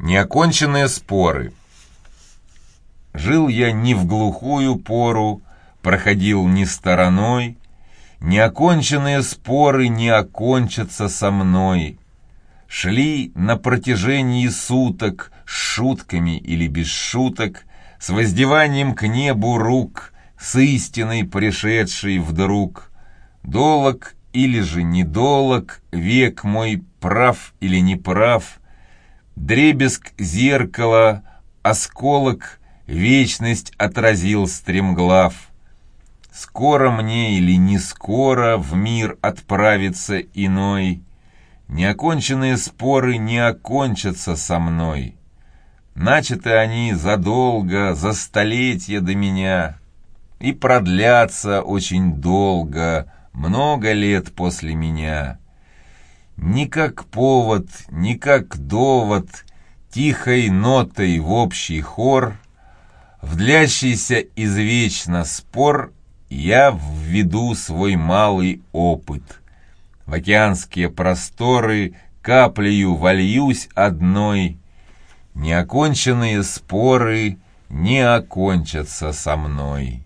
Неоконченные споры. Жил я не в глухую пору, проходил не стороной, Неоконченные споры не окончатся со мной. Шли на протяжении суток с шутками или без шуток, С воздеванием к небу рук, с истиной пришедшей вдруг. Долог или же недолог, век мой прав или не прав — Дребезг зеркала, осколок, вечность отразил стремглав. Скоро мне или не скоро в мир отправиться иной, Неоконченные споры не окончатся со мной. Начаты они задолго, за столетия до меня, И продлятся очень долго, много лет после меня. Ни как повод, ни как довод, Тихой нотой в общий хор, В длящийся извечно спор Я введу свой малый опыт. В океанские просторы Каплею вольюсь одной, Неоконченные споры Не окончатся со мной.